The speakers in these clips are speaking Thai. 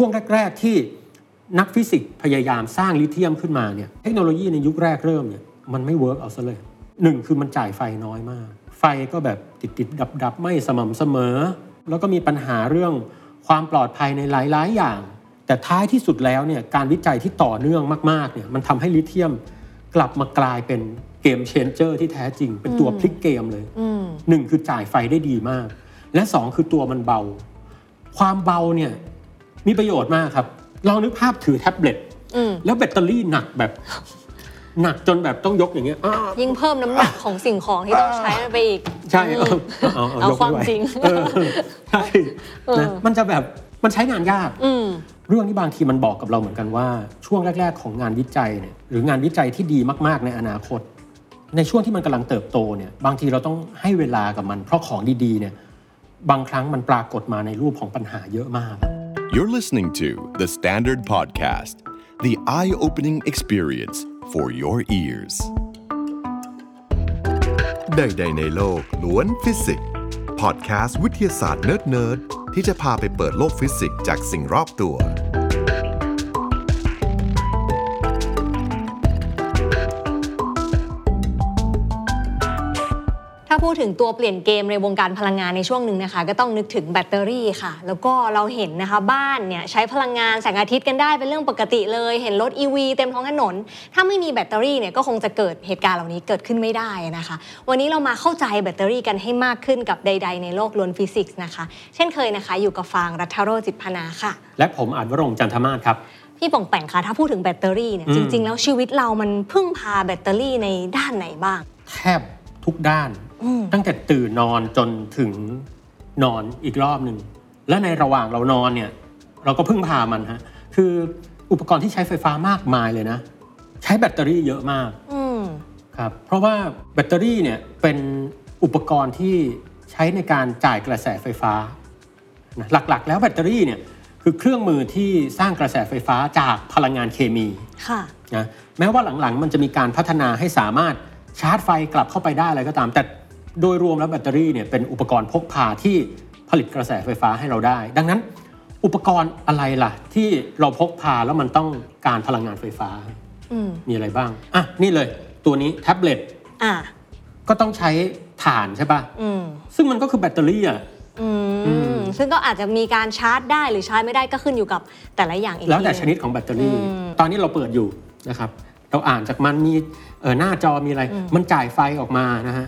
ช่วงแรก ๆ ที่นักฟิสิกส์พยายามสร้างลิเธียมขึ้นมาเนี่ยเทคโนโลยีในยุคแรกเริ่มเนี่ยมันไม่ work เอาซะเลยหนึ่งคือมันจ่ายไฟน้อยมาก ไฟก็แบบติดติดดับดับ ๆ ไม่สม่ำเสมอ แล้วก็มีปัญหาเรื่องความปลอดภัยในหลาย ๆ อย่าง แต่ท้ายที่สุดแล้วเนี่ยการวิจัยที่ต่อเนื่องมาก ๆ เนี่ยมันทำให้ลิเธียมกลับมากลายเป็น game changer ที่แท้จริง เป็นตัวพลิกเกมเลยอืมหนึ่งคือจ่ายไฟได้ดีมาก และสองคือตัวมันเบา ความเบาเนี่ย มีประโยชน์มากครับ ลองนึกภาพถือแท็บเล็ตอืมแล้วแบตเตอรี่หนักแบบ หนักจนแบบต้องยกอย่างเงี้ยอ้ายิ่งเพิ่มน้ำหนักของสิ่งของที่ต้องใช้ไปอีก ใช่เออเอาเอายกความไไหจริงเออใช่เออนะมันจะแบบมันใช้งานยากอืมเรื่องนี้บางทีมันบอกกับเราเหมือนกันว่า ช่วงแรก ๆ ของงานวิจัยเนี่ยหรืองานวิจัยที่ดีมากๆ ในอนาคต ในช่วงที่มันกำลังเติบโตเนี่ยบางทีเราต้องให้เวลากับมัน เพราะของดีๆเนี่ยบางครั้งมันปรากฏมาในรูปของปัญหาเยอะมาก You're listening to The Standard Podcast, the eye opening experience for your ears. ใดๆในโลกล้วนฟิสิกส์พอดแคสต์วิทยาศาสตร์เนิร์ดๆที่จะพาไปเปิดโลกฟิสิกส์จากสิ่งรอบตัว พูดถึงตัวเปลี่ยนเกมในวงการพลังงานในช่วงหนึ่งนะคะ ก็ต้องนึกถึงแบตเตอรี่ค่ะ แล้วก็เราเห็นนะคะบ้านเนี่ยใช้พลังงานแสงอาทิตย์กันได้เป็นเรื่องปกติเลย เห็นรถ EV เต็มท้องถนน ถ้าไม่มีแบตเตอรี่เนี่ยก็คงจะเกิดเหตุการณ์เหล่านี้เกิดขึ้นไม่ได้นะคะ วันนี้เรามาเข้าใจแบตเตอรี่กันให้มากขึ้นกับใด ๆ ในโลกล้วนฟิสิกส์นะคะ เช่นเคยนะคะ อยู่กับฟางรัฐโรจน์จิตพนาค่ะ และผมอาจวรงค์จันทมาศครับพี่ป่องแป่งคะถ้าพูดถึงแบตเตอรี่เนี่ยอืมจริง ๆ แล้วชีวิตเรามันพึ่งพาแบตเตอรี่ในด้านไหนบ้าง แทบ ทุกด้านอืมตั้งแต่ตื่นนอนจนถึงนอนอีกรอบหนึ่งและในระหว่างเรานอนเนี่ย เราก็พึ่งพามันฮะคืออุปกรณ์ที่ใช้ไฟฟ้ามากมายเลยนะ ใช้แบตเตอรี่เยอะมากอืมครับเพราะว่าแบตเตอรี่เนี่ยเป็นอุปกรณ์ที่ใช้ในการจ่ายกระแสไฟฟ้านะหลักๆ แล้วแบตเตอรี่เนี่ยคือเครื่องมือที่สร้างกระแสไฟฟ้าจากพลังงานเคมีค่ะนะแม้ว่าหลังๆ มันจะมีการพัฒนาให้สามารถ ชาร์จไฟกลับเข้าไปได้อะไรก็ตาม แต่โดยรวมแล้วแบตเตอรี่เนี่ยเป็นอุปกรณ์พกพาที่ผลิตกระแสไฟฟ้าให้เราได้ ดังนั้นอุปกรณ์อะไรล่ะ ที่เราพกพาแล้วมันต้องการพลังงานไฟฟ้าอืมมีอะไรบ้าง อะ นี่เลยตัวนี้แท็บเล็ตอะก็ต้องใช้ถ่านใช่ปะอืมซึ่งมันก็คือแบตเตอรี่อะอือืมมซึ่งก็อาจจะมีการชาร์จได้หรือชาร์จไม่ได้ก็ขึ้นอยู่กับแต่ละอย่างอีกแล้วแต่ทีชนิดของแบตเตอรี่อืมตอนนี้เราเปิดอยู่นะครับ เราอ่านจากมันมีเออหน้าจอมีอะไร มันจ่ายไฟออกมานะฮะ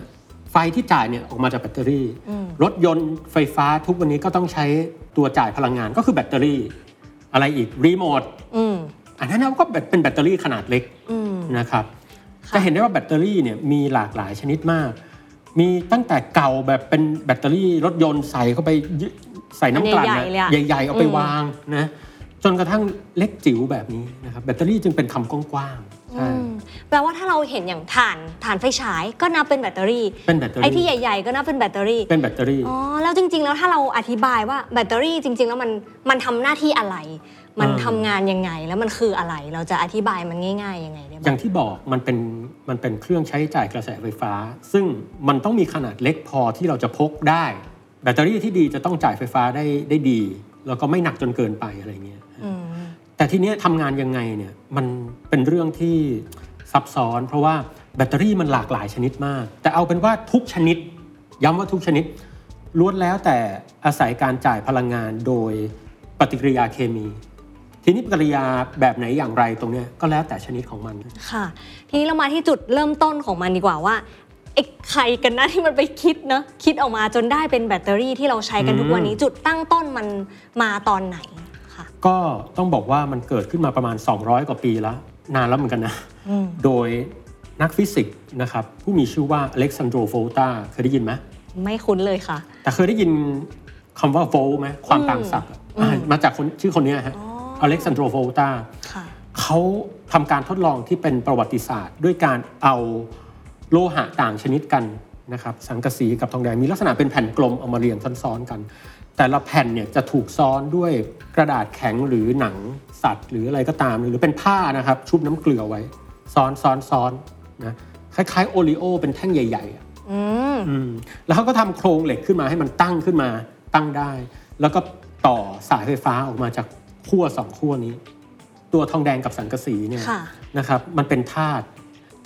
ไฟที่จ่ายเนี่ยออกมาจากแบตเตอรี่อืมรถยนต์ไฟฟ้าทุกวันนี้ก็ต้องใช้ตัวจ่ายพลังงานก็คือแบตเตอรี่ อะไรอีกรีโมทอืมอันนั้นก็เป็นแบตเตอรี่ขนาดเล็กอืมนะครับค่ะจะเห็นได้ว่าแบตเตอรี่เนี่ยมีหลากหลายชนิดมาก มีตั้งแต่เก่าแบบเป็นแบตเตอรี่รถยนต์ใส่เข้าไปยึใส่น้ำกลั่นใหญ่ๆเลยอะนะใหญ่ๆเอาไปอืมวางนะ จนกระทั่งเล็กจิ๋วแบบนี้นะครับแบตเตอรี่จึงเป็นคำกว้างๆใช่อืมแปลว่าถ้าเราเห็นอย่างถ่านถ่านไฟฉายก็นับเป็นแบตเตอรี่เป็นแบตเตอรี่ไอ้ที่ใหญ่ๆก็นับเป็นแบตเตอรี่เป็นแบตเตอรี่อ๋อแล้วจริง ๆ แล้วถ้าเราอธิบายว่าแบตเตอรี่จริง ๆ แล้วมันมันทำหน้าที่อะไร มันอ่าทำงานยังไงแล้วมันคืออะไรเราจะอธิบายมันง่ายๆยังไงได้อบ้าย่างงที่บอกมันเป็นมันเป็นเครื่องใช้จ่ายกระแสไฟฟ้า ซึ่งมันต้องมีขนาดเล็กพอที่เราจะพกได้ แบตเตอรี่ที่ดีจะต้องจ่ายไฟฟ้าได้ได้ดี แล้วก็ไม่หนักจนเกินไปอะไรเงี้ยอืมแต่ทีเนี้ยทำงานยังไงเนี่ยมันเป็นเรื่องที่ซับซ้อน เพราะว่าแบตเตอรี่มันหลากหลายชนิดมาก แต่เอาเป็นว่าทุกชนิด ย้ำว่าทุกชนิดล้วนแล้วแต่อาศัยการจ่ายพลังงานโดยปฏิกิริยาเคมี ทีนี้ปฏิกิริยาแบบไหนอย่างไรตรงเนี้ยก็แล้วแต่ชนิดของมันค่ะ ทีนี้เรามาที่จุดเริ่มต้นของมันดีกว่าว่า ไอ้ใครกันนะที่มันไปคิดเนอะคิดออกมาจนได้เป็นแบตเตอรี่ที่เราใช้กันทุกวันนี้จุดตั้งต้นมันมาตอนไหนค่ะก็ต้องบอกว่ามันเกิดขึ้นมาประมาณ 200 กว่าปีแล้ว นานแล้วเหมือนกันนะอืมโดยนักฟิสิกส์นะครับผู้มีชื่อว่าอเล็กซานโดรโวลตาเคยได้ยินไหมไม่คุ้นเลยค่ะ แต่เคยได้ยินคำว่าโวลต์ไหมความต่างศักย์อะอืมอ่ามาจากคนชื่อคนเนี้ยฮะอ๋ออเล็กซานโดรโฟลตาค่ะเขาทำการทดลองที่เป็นประวัติศาสตร์ ด้วยการเอา โลหะต่างชนิดกันนะครับสังกะสีกับทองแดงมีลักษณะเป็นแผ่นกลมเอามาเรียงซ้อนๆกัน แต่ละแผ่นเนี่ยจะถูกซ้อนด้วยกระดาษแข็งหรือหนังสัตว์ หรืออะไรก็ตาม หรือเป็นผ้านะครับชุบน้ำเกลือไว้ ซ้อนซ้อนซ้อนนะคล้ายๆโอริโอเป็นแท่งใหญ่ๆอะอืมอืมแล้วเขาก็ทำโครงเหล็กขึ้นมาให้มันตั้งขึ้นมาตั้งได้ แล้วก็ต่อสายไฟฟ้าออกมาจากขั้วสองขั้วนี้ ตัวทองแดงกับสังกะสีเนี่ยค่ะนะครับ มันเป็นธาตุ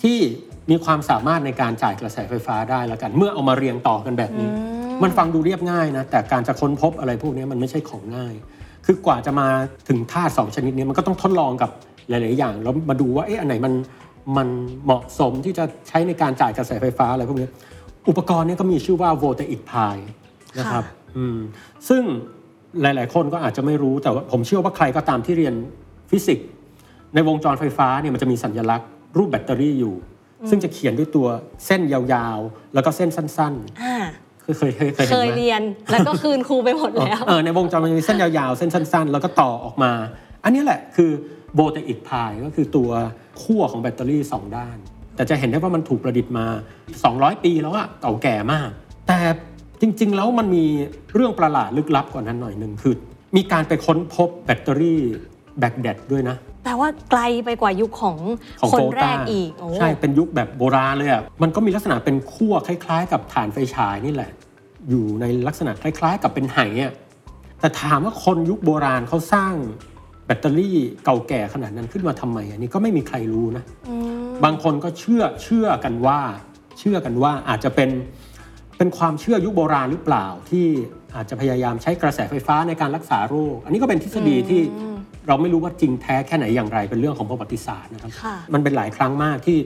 ที่ มีความสามารถในการจ่ายกระแสไฟฟ้าได้แล้วกัน เมื่อเอามาเรียงต่อกันแบบนี้ มันฟังดูเรียบง่ายนะ แต่การจะค้นพบอะไรพวกนี้มันไม่ใช่ของง่าย คือกว่าจะมาถึงธาตุสองชนิดนี้มันก็ต้องทดลองกับหลาย ๆ อย่างแล้วมาดูว่าเอ๊ะอันไหนมันมันเหมาะสมที่จะใช้ในการจ่ายกระแสไฟฟ้าอะไรพวกนี้อุปกรณ์เนี้ก็มีชื่อว่า voltaic pi นะครับค่ะอืมซึ่งหลาย ๆ คนก็อาจจะไม่รู้แต่ว่าผมเชื่อว่าใครก็ตามที่เรียนฟิสิกส์ในวงจรไฟฟ้าเนี่ยมันจะมีสัญลักษณ์รูปแบตเตอรี่อยู่ ซึ่งจะเขียนด้วยตัวเส้นยาวๆ แล้วก็เส้นสั้นอ่าๆเคยเคยเคยเคยเคเห็นยไหมเรียนแล้วก็คืนครูไปหมดแล้วเออในวงจรมันจะมีเส้นยาวๆ เส้นสั้น ๆ แล้วก็ต่อออกมา อันนี้แหละคือโบเตอิกพายก็คือตัวขั้วของแบตเตอรี่ 2 ด้าน แต่จะเห็นได้ว่ามันถูกประดิษฐ์มา 200 ปีแล้วอะเก่าแก่มาก แต่จริง ๆ แล้วมันมีเรื่องประหลาดลึกลับกว่านั้นหน่อยหนึ่งคือมีการไปค้นพบแบตเตอรี่ แบกแดดด้วยนะ แปลว่าไกลไปกว่ายุคของของคนโฟแรตากอีกโอ้ใช่เป็นยุคแบบโบราณเลยอะมันก็มีลักษณะเป็นขั้วคล้าย ๆ กับฐานไฟฉายนี่แหละ อยู่ในลักษณะคล้าย ๆ กับเป็นไหอะแต่ถามว่าคนยุคโบราณเขาสร้างแบตเตอรี่เก่าแก่ขนาดนั้นขึ้นมาทำไมอันนี้ก็ไม่มีใครรู้นะอืมบางคนก็เชื่อเชื่อกันว่า เชื่อกันว่าอาจจะเป็นเป็นความเชื่อยุคโบราณหรือเปล่าที่อาจจะพยายามใช้กระแสไฟฟ้าในการรักษาโรค อันนี้ก็เป็นทฤษฎีที่ เราไม่รู้ว่าจริงแท้แค่ไหนอย่างไรเป็นเรื่องของประวัติศาสตร์นะครับค่ะมันเป็นหลายครั้งมากที่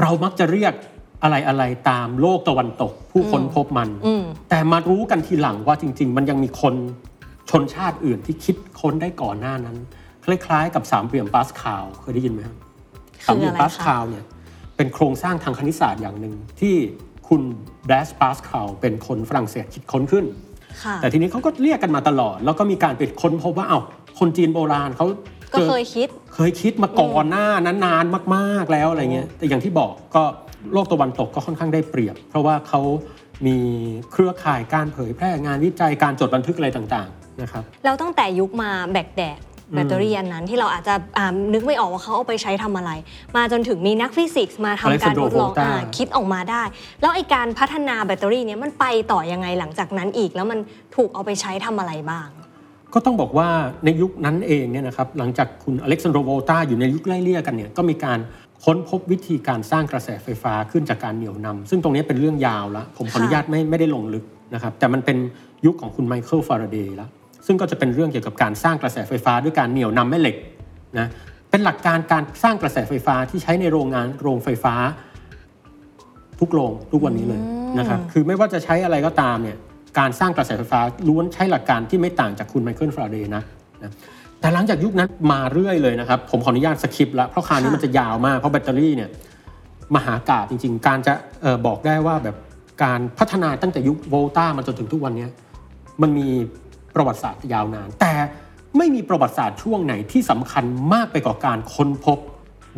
เรามักจะเรียกอะไรอะไรตามโลกตะวันตก ผู้ค้นพบมันอืมแต่มารู้กันทีหลังว่าจริง ๆ มันยังมีคนชนชาติอื่นที่คิดค้นได้ก่อนหน้านั้น คล้าย ๆ กับสามเหลี่ยมปาสคาลเคยได้ยินไหมครับคือสามเหลี่ยมอะไรคะปาสคาลเนี่ยเป็นโครงสร้างทางคณิตศาสตร์อย่างหนึ่งที่คุณแบลสปาสคาลเป็นคนฝรั่งเศสคิดค้นขึ้นค่ะแต่ทีนี้เขาก็เรียกกันมาตลอด แล้วก็มีการไปค้นพบว่าเอ้า คนจีนโบราณเขาก็จอเคยคิด เคยคิดมาก่อนหน้านั้นนานมาก ๆแล้วอะไรเงี้ย แต่อย่างที่บอกก็โลกตะวันตกก็ค่อนข้างได้เปรียบ เพราะว่าเขามีเครือข่ายการเผยแพร่งานวิจัยการจดบันทึกอะไรต่างๆนะครับแล้วตั้งแต่ยุคมาแบกแดดแบตเตอรี่อันนั้นที่เราอาจจะอ่านึกไม่ออกว่าเขาเอาไปใช้ทำอะไร มาจนถึงมีนักฟิสิกส์มาทำการ Alessandro ทดลอง Volta อาคิดออกมาได้ แล้วไอการพัฒนาแบตเตอรี่เนี้ยมันไปต่อยังไงหลังจากนั้นอีก แล้วมันถูกเอาไปใช้ทำอะไรบ้าง ก็ต้องบอกว่าในยุคนั้นเองเนี่ยนะครับหลังจากคุณอเล็กซานโดรโวลตาอยู่ในยุคไล่เลี่ยกันเนี่ยก็มีการค้นพบวิธีการสร้างกระแสไฟฟ้าขึ้นจากการเหนี่ยวนำซึ่งตรงนี้เป็นเรื่องยาวละผมขออนุญาตไม่ไม่ได้ลงลึกนะครับแต่มันเป็นยุคของคุณไมเคิลฟาราเดย์แล้วซึ่งก็จะเป็นเรื่องเกี่ยวกับการสร้างกระแสไฟฟ้าด้วยการเหนี่ยวนำแม่เหล็กนะเป็นหลักการการสร้างกระแสไฟฟ้าที่ใช้ในโรงงานโรงไฟฟ้า ทุกโรงทุกวันนี้เลยนะครับคือไม่ว่าจะใช้อะไรก็ตามเนี่ย การสร้างกระแสไฟฟ้าล้วนใช้หลักการที่ไม่ต่างจากคุณไมเคิลฟาราเดย์นะนะแต่หลังจากยุคนั้นมาเรื่อยเลยนะครับ ผมขออนุญาตสคิปละเพราะคราวนี้มันจะยาวมาก เพราะแบตเตอรี่เนี่ยมหากาบจริง ๆ การจะออบอกได้ว่าแบบการพัฒนาตั้งแต่ยุคโวลต้ามาจนถึงทุกวันนี้มันมีประวัติศาสตร์ยาวนาน แต่ไม่มีประวัติศาสตร์ช่วงไหนที่สำคัญมากไปกว่าการค้นพบ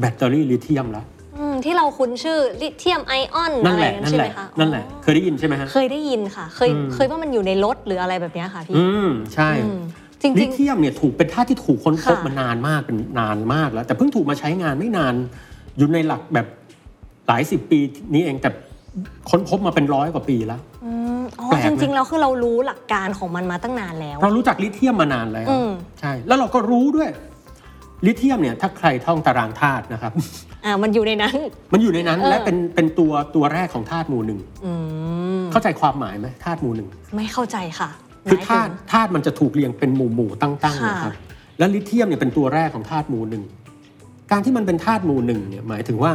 แบตเตอรี่ลิเธียมแล้ว อืมที่เราคุ้นชื่อลิเธียมไอออนนั่อะนไรแหละนั้นนั่นใช่แหไหมละคะนั่นแหละอ๋อเคยได้ยินใช่ไหมฮะ เคยได้ยินค่ะ เคยอืม เคยว่ามันอยู่ในรถหรืออะไรแบบเนี้ยค่ะพี่อืมใช่ อืมจริงลิเธียมเนี่ยถูกเป็นธาตุที่ถูกค้นพบค่ะ มานานมากเป็นนานมากแล้ว แต่เพิ่งถูกมาใช้งานไม่นานอยู่ในหลักแบบหลายสิบปีนี้เองแต่ค้นพบมาเป็นร้อยกว่าปีแล้ว ๆอืมอ๋อแปลกไหมจริงๆแล้วคือเรารู้หลักการของมันมาตั้งนานแล้ว เรารู้จักลิเธียมมานานแล้วอืม ใช่ แล้วเราก็รู้ด้วย ลิเธียมเนี่ยถ้าใครท่องตารางธาตุนะครับอ่ามันอยู่ในนั้น มันอยู่ในนั้นเออและเป็นเป็นตัวตัวแรกของธาตุหมู่หนึ่งอืมเข้าใจความหมายไหมธาตุหมู่หนึ่งไม่เข้าใจค่ะคือหมยธาตุธาตุมันจะถูกเรียงเป็นหมู่หมู่ๆตั้งๆค่ะนะครับแล้วลิเธียมเนี่ยเป็นตัวแรกของธาตุหมู่หนึ่งการที่มันเป็นธาตุหมู่หนึ่งเนี่ยหมายถึงว่า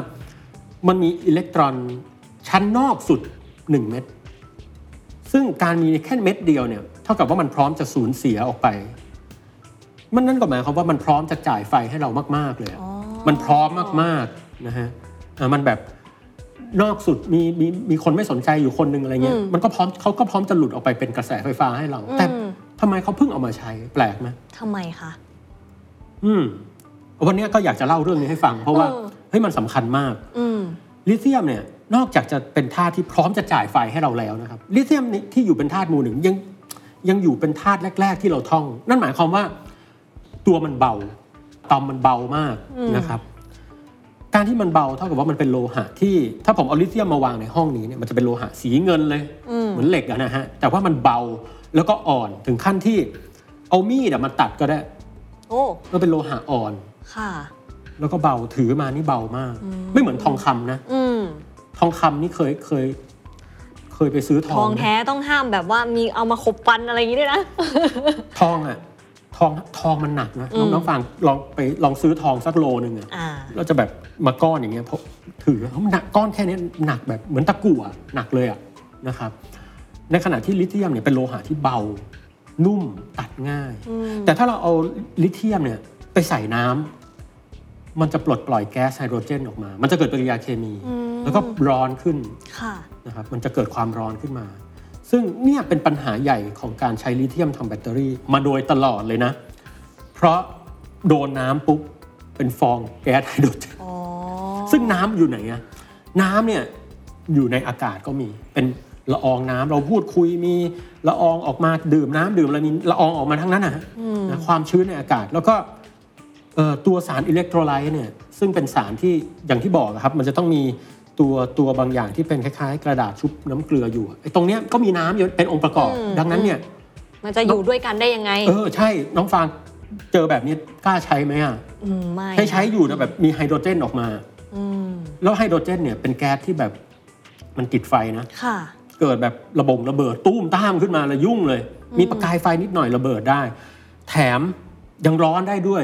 มันมีอิเล็กตรอนชั้นนอกสุด 1 เม็ดซึ่งการมีแค่เม็ดเดียวเนี่ยเท่ากับว่ามันพร้อมจะสูญเสียออกไป มันนั่นก็หมายความว่ามันพร้อมจะจ่ายไฟให้เรามาก ๆเลยอะอ๋อมันพร้อมมากๆนะฮะอะมันแบบนอกสุดมีมีมีคนไม่สนใจอยู่คนหนึ่งอะไรเงี้ยอืมมันก็พร้อมเขาก็พร้อมจะหลุดออกไปเป็นกระแสไฟฟ้าให้เรา แต่อืมทำไมเขาเพิ่งเอามาใช้แปลกไหมทำไมคะอืมวันนี้ก็อยากจะเล่าเรื่องนี้ให้ฟัง เพราะว่าเออเฮ้ยมันสำคัญมากอืมลิเธียมเนี่ยนอกจากจะเป็นธาตุที่พร้อมจะจ่ายไฟให้เราแล้วนะครับลิเธียมนี่ที่อยู่เป็นธาตุหมู่หนึ่งยังยังอยู่เป็นธาตุแรก ๆ ที่เราท่อง นั่นหมายความว่า ตัวมันเบาตอมมันเบามากอืมนะครับ การที่มันเบาเท่ากับว่ามันเป็นโลหะที่ถ้าผมเอาลิเธียมมาวางในห้องนี้เนี่ยมันจะเป็นโลหะสีเงินเลยอืมเหมือนเหล็กอะนะฮะแต่ว่ามันเบาแล้วก็อ่อนถึงขั้นที่เอามีดอะมาตัดก็ได้ โอ้ก็เป็นโลหะอ่อนค่ะ แล้วก็เบาถือมานี่เบามาก ไม่เหมือนทองคำนะอืมทองคำนี่เคยเคย เคยไปซื้อททององนะแท้ต้องห้ามแบบว่ามีเอามาขบฟันอะไรอย่างนี้ด้วยนะทองอะ ทองทองมันหนักนะอืมน้องๆฟังลองไปลองซื้อทองสักโลหนึ่งอะอ่าเราจะแบบมาก้อนอย่างเงี้ยเพราะถือเขาหนักก้อนแค่นี้หนักแบบเหมือนตะกั่วหนักเลยอะนะครับ ในขณะที่ลิเธียมเนี่ยเป็นโลหะที่เบานุ่มตัดง่ายอืมแต่ถ้าเราเอาลิเธียมเนี่ยไปใส่น้ำมันจะปลดปล่อยแก๊สไฮโดรเจนออกมา มันจะเกิดปฏิกิริยาเคมีอืมแล้วก็ร้อนขึ้นค่ะนะครับมันจะเกิดความร้อนขึ้นมา ซึ่งเนี่ยเป็นปัญหาใหญ่ของการใช้ลิเธียมทำแบตเตอรี่มาโดยตลอดเลยนะ เพราะโดนน้ำปุ๊บเป็นฟองแก๊สไฮโดรเจนอ๋อซึ่งน้ำอยู่ไหนอะน้ำเนี่ยอยู่ในอากาศก็มี เป็นละอองน้ำเราพูดคุยมีละอองออกมาดื่มน้ำดื่มอะไรมีละอองออกมาทั้งนั้นนะฮะนะความชื้นในอากาศแล้วก็เอ่อตัวสารอิเล็กโทรไลต์เนี่ยซึ่งเป็นสารที่อย่างที่บอกอะครับ มันจะต้องมี ตัวตัวบางอย่างที่เป็นคล้ายๆ กระดาษชุบน้ำเกลืออยู่อะไอ้ตรงเนี้ยก็มีน้ำอยู่เป็นองค์ประกอบ ดังนั้นเนี่ย มันจะอยู่ด้วยกันได้ยังไง เออใช่น้องฟางเจอแบบนี้กล้าใช้ไหมอะอืมไม่ใช้ใช้อยู่นะแบบมีไฮโดรเจนออกมาอืมแล้วไฮโดรเจนเนี่ยเป็นแก๊สที่แบบมันติดไฟนะค่ะ เกิดแบบระบงระเบิดตุ้มต้ามขึ้นมาแล้วยุ่งเลย มีประกายไฟนิดหน่อยระเบิดได้ แถมยังร้อนได้ด้วย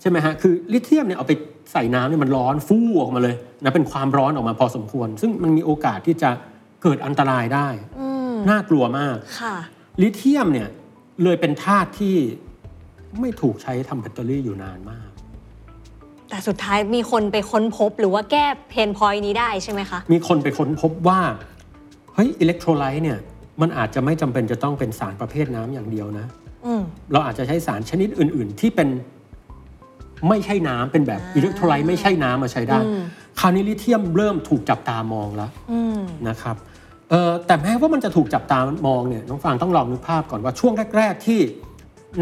ใช่ไหมฮะคือลิเธียมเนี่ยเอาไป ใส่น้ำเนี่ยมันร้อนฟู่ออกมาเลยนะเป็นความร้อนออกมาพอสมควร ซึ่งมันมีโอกาสที่จะเกิดอันตรายได้อืมน่ากลัวมากค่ะลิเธียมเนี่ยเลยเป็นธาตุที่ไม่ถูกใช้ทำแบตเตอรี่อยู่นานมาก แต่สุดท้ายมีคนไปค้นพบหรือว่าแก้ pain point นี้ได้ใช่ไหมคะ มีคนไปค้นพบว่าเฮ้ยอิเล็กโทรไลต์เนี่ยมันอาจจะไม่จำเป็นจะต้องเป็นสารประเภทน้ำอย่างเดียวนะอืมเราอาจจะใช้สารชนิดอื่น ๆ ที่เป็น ไม่ใช่น้ำเป็นแบบอ่าอิเล็กโทรไลต์ไม่ใช่น้ำมาใช้ได้อืมคราวนี้ลิเธียมเริ่มถูกจับตามองแล้วอืมนะครับเอ่อแต่แม้ว่ามันจะถูกจับตามองเนี่ยน้องฟางต้องลองนึกภาพก่อนว่าช่วงแรก ๆ ที่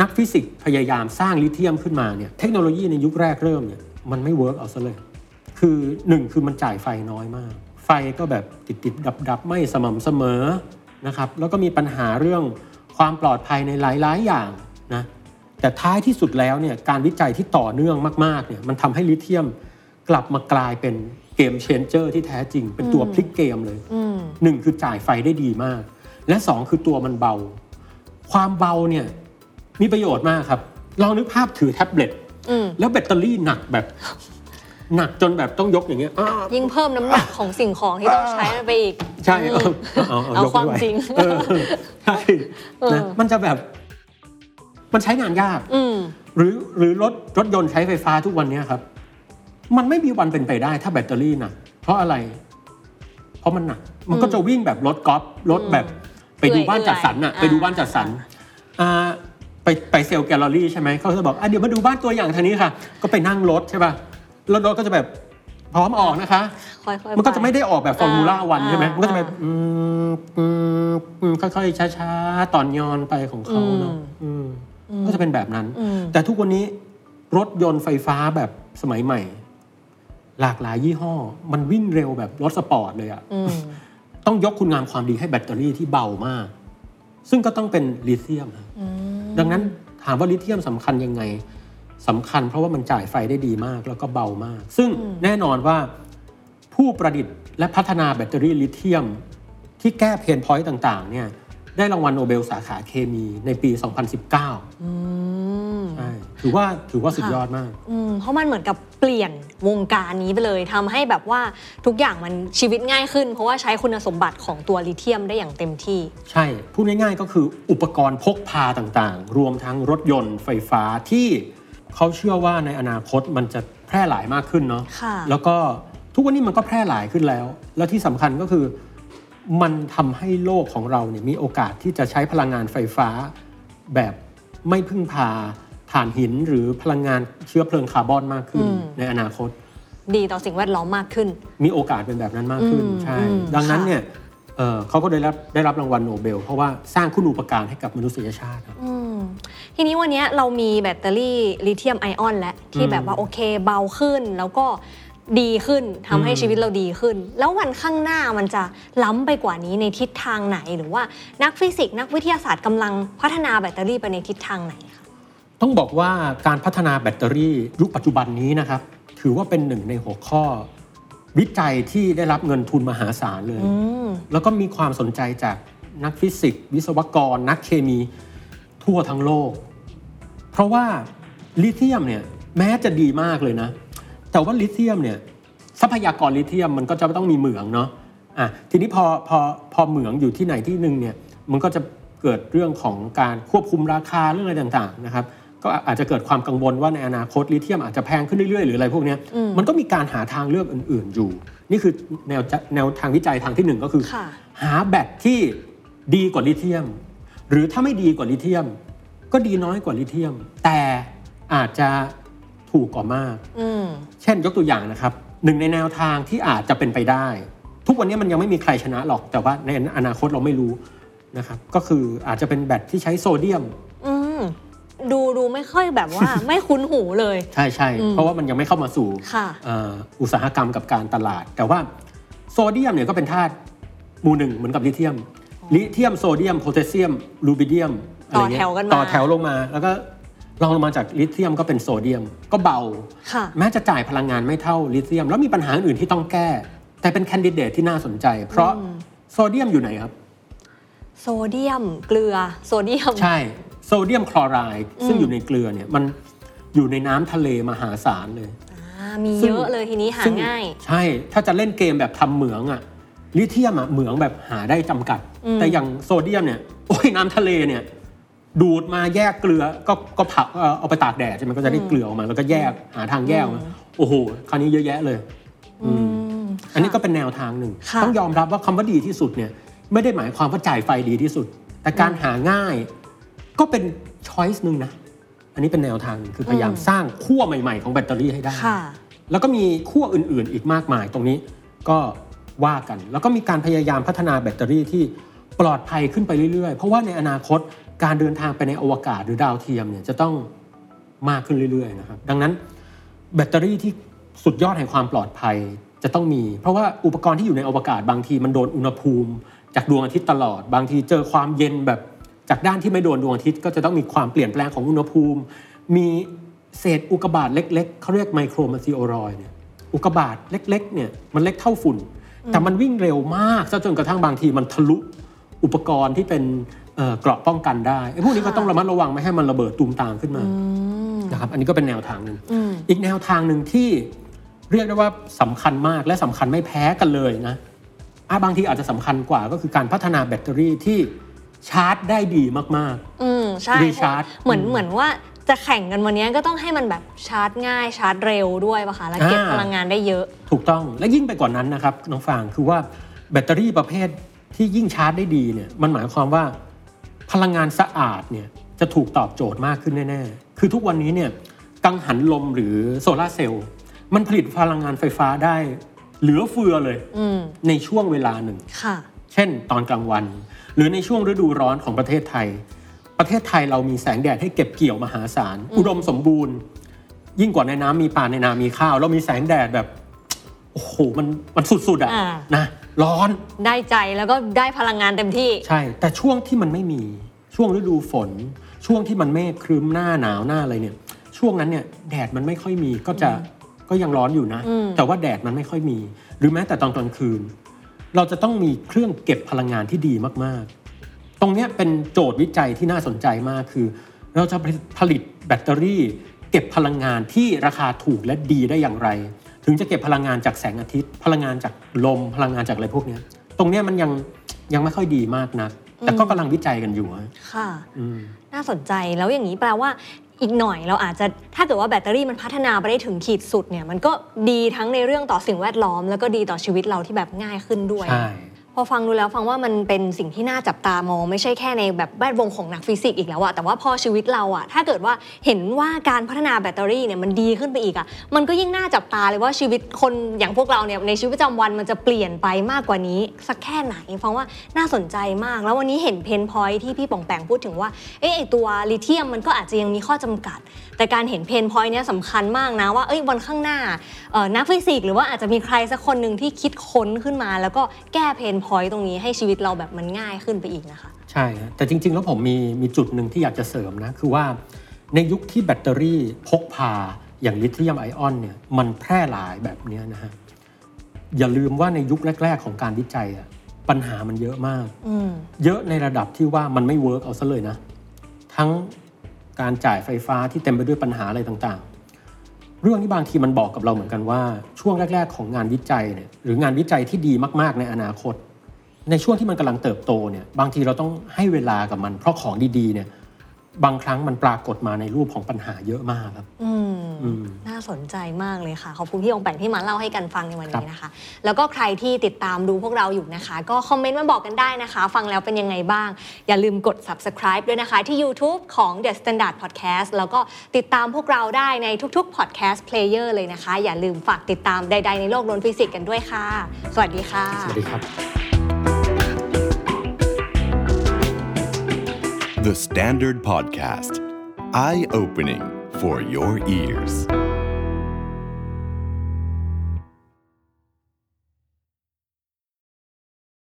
นักฟิสิกส์พยายามสร้างลิเธียมขึ้นมาเนี่ยเทคโนโลยีในยุคแรกเริ่มเนี่ยมันไม่ work เอาซะเลย คือหนึ่งคือมันจ่ายไฟน้อยมาก ไฟก็แบบติดติดดับดับๆไม่สม่ำเสมอนะครับแล้วก็มีปัญหาเรื่องความปลอดภัยในหลาย ๆ อย่างนะ แต่ท้ายที่สุดแล้วเนี่ยการวิจัยที่ต่อเนื่องมากๆเนี่ยมันทำให้ลิเธียมกลับมากลายเป็นเกมเชนเจอร์ที่แท้จริง เป็นตัวพลิกเกมเลยอืมหนึ่งคือจ่ายไฟได้ดีมาก และสองคือตัวมันเบา ความเบาเนี่ยมีประโยชน์มากครับลองนึกภาพถือแท็บเล็ตอืมแล้วแบตเตอรี่หนักแบบ หนักจนแบบต้องยกอย่างเงี้ยอ้าวยิ่งเพิ่มน้ำหนักของสิ่งของที่ต้องใช้มันไปอีก ใช่อืเอามเอาเอายกความไจริงเออใช่เออนะมันจะแบบ มันใช้งานยากอืมหรือหรือรถรถยนต์ใช้ไฟฟ้าทุกวันเนี้ยครับ มันไม่มีวันเป็นไปได้ถ้าแบตเตอรี่หนักเพราะอะไร เพราะมันหนักมันก็จะวิ่งแบบรถกอล์ฟรถแบบ ไปดูบ้านจัดสรรน่ะเอื่อยๆไปดูบ้านจัดสรรอ่าไปไปเซลล์แกลเลอรี่ใช่ไหมเขาจะบอกอะเดี๋ยวมาดูบ้านตัวอย่างทางนี้ค่ะ ก็ไปนั่งรถใช่ป่ะแล้วรถก็จะแบบพร้อมออกนะคะค่อยๆมันก็จะไม่ได้ออกแบบ Formula One อ่าใช่ไหมอ่ามันก็จะแบบอืมอืมอืมค่อยๆช้าๆต๊อนยอนไปของเขาเนาะอืม ก็จะเป็นแบบนั้นอืมแต่ทุกวันนี้รถยนต์ไฟฟ้าแบบสมัยใหม่ หลากหลายยี่ห้อ มันวิ่งเร็วแบบรถสปอร์ตเลยอะอืมต้องยกคุณงามความดีให้แบตเตอรี่ที่เบามาก ซึ่งก็ต้องเป็นลิเธียมนะดังนั้นถามว่าลิเธียมสำคัญยังไงสำคัญเพราะว่ามันจ่ายไฟได้ดีมากแล้วก็เบามาก ซึ่งแน่นอนว่าผู้ประดิษฐ์และพัฒนาแบตเตอรี่ลิเธียมที่แก้ pain point ต่าง ๆ เนี่ย ได้รางวัลโนเบลสาขาเคมีในปี 2019อืมใช่ถือว่าถือว่าสุดยอดมากอืมเพราะมันเหมือนกับเปลี่ยนวงการนี้ไปเลยทำให้แบบว่าทุกอย่างมันชีวิตง่ายขึ้น เพราะว่าใช้คุณสมบัติของตัวลิเธียมได้อย่างเต็มที่ ใช่ พูดง่ายๆก็คืออุปกรณ์พกพาต่างๆ รวมทั้งรถยนต์ไฟฟ้าที่เขาเชื่อว่าในอนาคตมันจะแพร่หลายมากขึ้นเนาะค่ะแล้วก็ทุกวันนี้มันก็แพร่หลายขึ้นแล้ว แล้วที่สำคัญก็คือ มันทำให้โลกของเราเนี่ยมีโอกาสที่จะใช้พลังงานไฟฟ้า แบบไม่พึ่งพาถ่านหินหรือพลังงานเชื้อเพลิงคาร์บอนมากขึ้นอืมในอนาคต ดีต่อสิ่งแวดล้อมมากขึ้น มีโอกาสเป็นแบบนั้นมากขึ้นอืมใช่อืมดังนั้นค่ะเนี่ยเอ่อเขาก็ได้รับได้รับรางวัลโนเบล เพราะว่าสร้างคุณูปการให้กับมนุษยชาติครับอืมทีนี้วันนี้เรามีแบตเตอรี่ลิเธียมไอออน แล้วที่อืมแบบว่าโอเคเบาขึ้นแล้วก็ ดีขึ้นทำให้อืมชีวิตเราดีขึ้น แล้ววันข้างหน้ามันจะล้ำไปกว่านี้ในทิศทางไหน หรือว่านักฟิสิกส์นักวิทยาศาสตร์กำลังพัฒนาแบตเตอรี่ไปในทิศทางไหนคะต้องบอกว่าการพัฒนาแบตเตอรี่ยุคปัจจุบันนี้นะครับ ถือว่าเป็นหนึ่งในหัวข้อ วิจัยที่ได้รับเงินทุนมหาศาลเลยอืมแล้วก็มีความสนใจจากนักฟิสิกส์วิศวกร นักเคมีทั่วทั้งโลก เพราะว่าลิเธียมเนี่ยแม้จะดีมากเลยนะ แต่ว่าลิเธียมเนี่ยทรัพยากรลิเธียมมันก็จะต้องมีเหมืองเนาะอะทีนี้พอพอพอเหมืองอยู่ที่ไหนที่หนึ่งเนี่ยมันก็จะเกิดเรื่องของการควบคุมราคาเรื่องอะไรต่างๆนะครับก็อาจจะเกิดความกังวลว่าในอนาคตลิเธียมอาจจะแพงขึ้นเรื่อยๆ หรืออะไรพวกเนี้ยอืมมันก็มีการหาทางเลือกอื่นๆอยู่ นี่คือแนวจะแนวทางวิจัยทางที่หนึ่งก็คือค่ะหาแบตที่ดีกว่าลิเธียม หรือถ้าไม่ดีกว่าลิเธียม ก็ดีน้อยกว่าลิเธียม แต่อาจจะถูกกว่ามากอืมเช่นยกตัวอย่างนะครับหนึ่งในแนวทางที่อาจจะเป็นไปได้ ทุกวันนี้มันยังไม่มีใครชนะหรอก แต่ว่าในอนาคตเราไม่รู้นะครับก็คืออาจจะเป็นแบตที่ใช้โซเดียมอืมดูดูไม่ค่อยแบบว่าไม่คุ้นหูเลย ใช่ใช่อืมเพราะว่ามันยังไม่เข้ามาสู่ค่ะเอ่ออุตสาหกรรมกับการตลาด แต่ว่าโซเดียมเนี่ยก็เป็นธาตุหมู่หนึ่งเหมือนกับลิเธียมลิเธียมโซเดียมโพแทสเซียมรูบิเดียมอะไรเงี้ยต่อแถวกันมาต่อแถวลงมาแล้วก็ รองลงมาจากลิเธียมก็เป็นโซเดียม ก็เบาค่ะแม้จะจ่ายพลังงานไม่เท่าลิเธียม แล้วมีปัญหาอื่นที่ต้องแก้ แต่เป็นแคนดิเดตที่น่าสนใจ เพราะโซเดียมอยู่ไหนครับ โซเดียมเกลือโซเดียม ใช่โซเดียมคลอไรด์ซึ่งอยู่ในเกลือเนี่ยมันอยู่ในน้ำทะเลมหาศาลเลยอ่ามีซึ่งเยอะเลยทีนี้หาซึ่ง่าย ใช่ ถ้าจะเล่นเกมแบบทำเหมืองอะลิเธียมอะเหมืองแบบหาได้จำกัดอืมแต่อย่างโซเดียมเนี่ยโอ้ยน้ำทะเลเนี่ย ดูดมาแยกเกลือก็ก็เผาเอ่อเอาไปตากแดดใช่ไหมก็จะได้เกลือออกมา แล้วก็แยกหาทางแยกออกมาโอ้โหคราวนี้เยอะแยะเลยอืมอันนี้ค่ะก็เป็นแนวทางหนึ่งค่ะต้องยอมรับว่าคำว่าดีที่สุดเนี่ยไม่ได้หมายความว่าจ่ายไฟดีที่สุด แต่การหาง่ายก็เป็นช้อยส์หนึ่งนะ อันนี้เป็นแนวทางหนึ่งคือพยายามสร้างขั้วใหม่ ๆ ของแบตเตอรี่ให้ได้ค่ะแล้วก็มีขั้วอื่น ๆ อีกมากมายตรงนี้ก็ว่ากัน แล้วก็มีการพยายามพัฒนาแบตเตอรี่ที่ปลอดภัยขึ้นไปเรื่อยๆ เพราะว่าในอนาคต การเดินทางไปในอวกาศหรือดาวเทียมเนี่ยจะต้องมากขึ้นเรื่อยๆนะครับดังนั้นแบตเตอรี่ที่สุดยอดแห่งความปลอดภัยจะต้องมี เพราะว่าอุปกรณ์ที่อยู่ในอวกาศบางทีมันโดนอุณหภูมิ จากดวงอาทิตย์ตลอด บางทีเจอความเย็นแบบจากด้านที่ไม่โดนดวงอาทิตย์ก็จะต้องมีความเปลี่ยนแปลงของอุณหภูมิ มีเศษอุกกาบาตเล็ก ๆเขาเรียกไมโครมาซิโอรอยเนี่ยอุกกาบาตเล็กๆเนี่ยมันเล็กเท่าฝุ่น แต่มันวิ่งเร็วมากซะจนกระทั่งบางทีมันทะลุอุปกรณ์ที่เป็น เอ่อเกราะป้องกันได้ไอ้พวกนี้ก็ค่ะต้องระมัดระวังไม่ให้มันระเบิดตูมตามขึ้นมาอืมนะครับอันนี้ก็เป็นแนวทางหนึ่งอืมอีกแนวทางหนึ่งที่เรียกได้ว่าสำคัญมากและสำคัญไม่แพ้กันเลยนะอะบางทีอาจจะสำคัญกว่าก็คือการพัฒนาแบตเตอรี่ที่ชาร์จได้ดีมากอืมใช่รีชาร์จเหมือนอืมเหมือนว่าจะแข่งกันวันนี้ก็ต้องให้มันแบบชาร์จง่ายชาร์จเร็วด้วยป่ะคะแล้วเก็บอ่าพลังงานได้เยอะๆถูกต้องและยิ่งไปกว่านั้นนะครับน้องฟางคือว่าแบตเตอรี่ประเภทที่ยิ่งชาร์จได้ดีเนี่ยมันหมายความว่า พลังงานสะอาดเนี่ยจะถูกตอบโจทย์มากขึ้นแน่ๆ คือทุกวันนี้เนี่ยกังหันลมหรือโซลาร์เซลล์มันผลิตพลังงานไฟฟ้าได้เหลือเฟือเลยอืมในช่วงเวลาหนึ่งค่ะเช่นตอนกลางวัน หรือในช่วงฤดูร้อนของประเทศไทย ประเทศไทยเรามีแสงแดดให้เก็บเกี่ยวมหาศาล อุดมสมบูรณ์ ยิ่งกว่าในน้ำมีป่าในนามีข้าว เรามีแสงแดดแบบ โอ้โห มันมันสุดๆอะอ่านะ ร้อน ได้ใจแล้วก็ได้พลังงานเต็มที่ ใช่ แต่ช่วงที่มันไม่มีช่วงฤดูฝน ช่วงที่มันเมฆครึ้มหน้าหนาวหน้าอะไรเนี่ย ช่วงนั้นเนี่ยแดดมันไม่ค่อยมีก็จะก็ยังร้อนอยู่นะอืมแต่ว่าแดดมันไม่ค่อยมี หรือแม้แต่ตอนกลางคืน เราจะต้องมีเครื่องเก็บพลังงานที่ดีมากๆ ตรงเนี้ยเป็นโจทย์วิจัยที่น่าสนใจมากคือ เราจะผลิตแบตเตอรี่ เก็บพลังงานที่ราคาถูกและดีได้อย่างไร ถึงจะเก็บพลังงานจากแสงอาทิตย์ พลังงานจากลมพลังงานจากอะไรพวกเนี้ยตรงเนี้ยมันยังยังไม่ค่อยดีมากนักแต่ก็กำลังวิจัยกันอยู่ฮะค่ะอืมน่าสนใจแล้วอย่างนี้แปลว่าอีกหน่อยเราอาจจะถ้าเกิดว่าแบตเตอรี่มันพัฒนาไปได้ถึงขีดสุดเนี่ยมันก็ดีทั้งในเรื่องต่อสิ่งแวดล้อม แล้วก็ดีต่อชีวิตเราที่แบบง่ายขึ้นด้วยใช่ พอฟังดูแล้วฟางว่ามันเป็นสิ่งที่น่าจับตามอง ไม่ใช่แค่ในแบบแวดวงของนักฟิสิกส์อีกแล้วอะแต่ว่าพอชีวิตเราอะถ้าเกิดว่าเห็นว่าการพัฒนาแบตเตอรี่เนี่ยมันดีขึ้นไปอีกอะมันก็ยิ่งน่าจับตาเลยว่าชีวิตคนอย่างพวกเราเนี่ยในชีวิตประจำวันมันจะเปลี่ยนไปมากกว่านี้ สักแค่ไหนฟางว่าน่าสนใจมาก แล้ววันนี้เห็น pain point ที่พี่ป๋องแป๋งพูดถึงว่าเอ๊ะไอตัวลิเธียมมันก็อาจจะยังมีข้อจำกัด แต่การเห็น pain point เนี้ยสำคัญมากนะว่าเอ้ยวันข้างหน้าเอ่อนักฟิสิกส์หรือว่าอาจจะมีใครสักคนหนึ่งที่คิดค้นขึ้นมา แล้วก็แก้ pain point ตรงนี้ให้ชีวิตเราแบบมันง่ายขึ้นไปอีกนะคะใช่ฮะแต่จริง ๆ แล้วผมมีมีจุดหนึ่งที่อยากจะเสริมนะคือว่าในยุคที่แบตเตอรี่พกพาอย่างลิเธียมไอออนเนี่ยมันแพร่หลายแบบเนี้ยนะฮะอย่าลืมว่าในยุคแรก ๆ ของการวิจัยอะปัญหามันเยอะมากอืมเยอะในระดับที่ว่ามันไม่ work เอาซะเลยนะ ทั้ง การจ่ายไฟฟ้าที่เต็มไปด้วยปัญหาอะไรต่างๆ เรื่องนี้บางทีมันบอกกับเราเหมือนกันว่า ช่วงแรก ๆ ของงานวิจัยเนี่ยหรืองานวิจัยที่ดีมากๆ ในอนาคต ในช่วงที่มันกำลังเติบโตเนี่ยบางทีเราต้องให้เวลากับมัน เพราะของดีๆเนี่ยบางครั้งมันปรากฏมาในรูปของปัญหาเยอะมากครับอื น่าสนใจมากเลยค่ะ ขอบคุณพี่องแปงที่มาเล่าให้กันฟังในวันครับนี้นะคะ แล้วก็ใครที่ติดตามดูพวกเราอยู่นะคะ ก็คอมเมนต์มาบอกกันได้นะคะ ฟังแล้วเป็นยังไงบ้าง อย่าลืมกด subscribe ด้วยนะคะ ที่ YouTube ของ The Standard Podcast แล้วก็ติดตามพวกเราได้ในทุกๆ podcast player เลยนะคะ อย่าลืมฝากติดตามใด ๆ ในโลกโลนฟิสิกส์กันด้วยค่ะ สวัสดีค่ะ สวัสดีครับ The Standard Podcast, eye opening for your ears.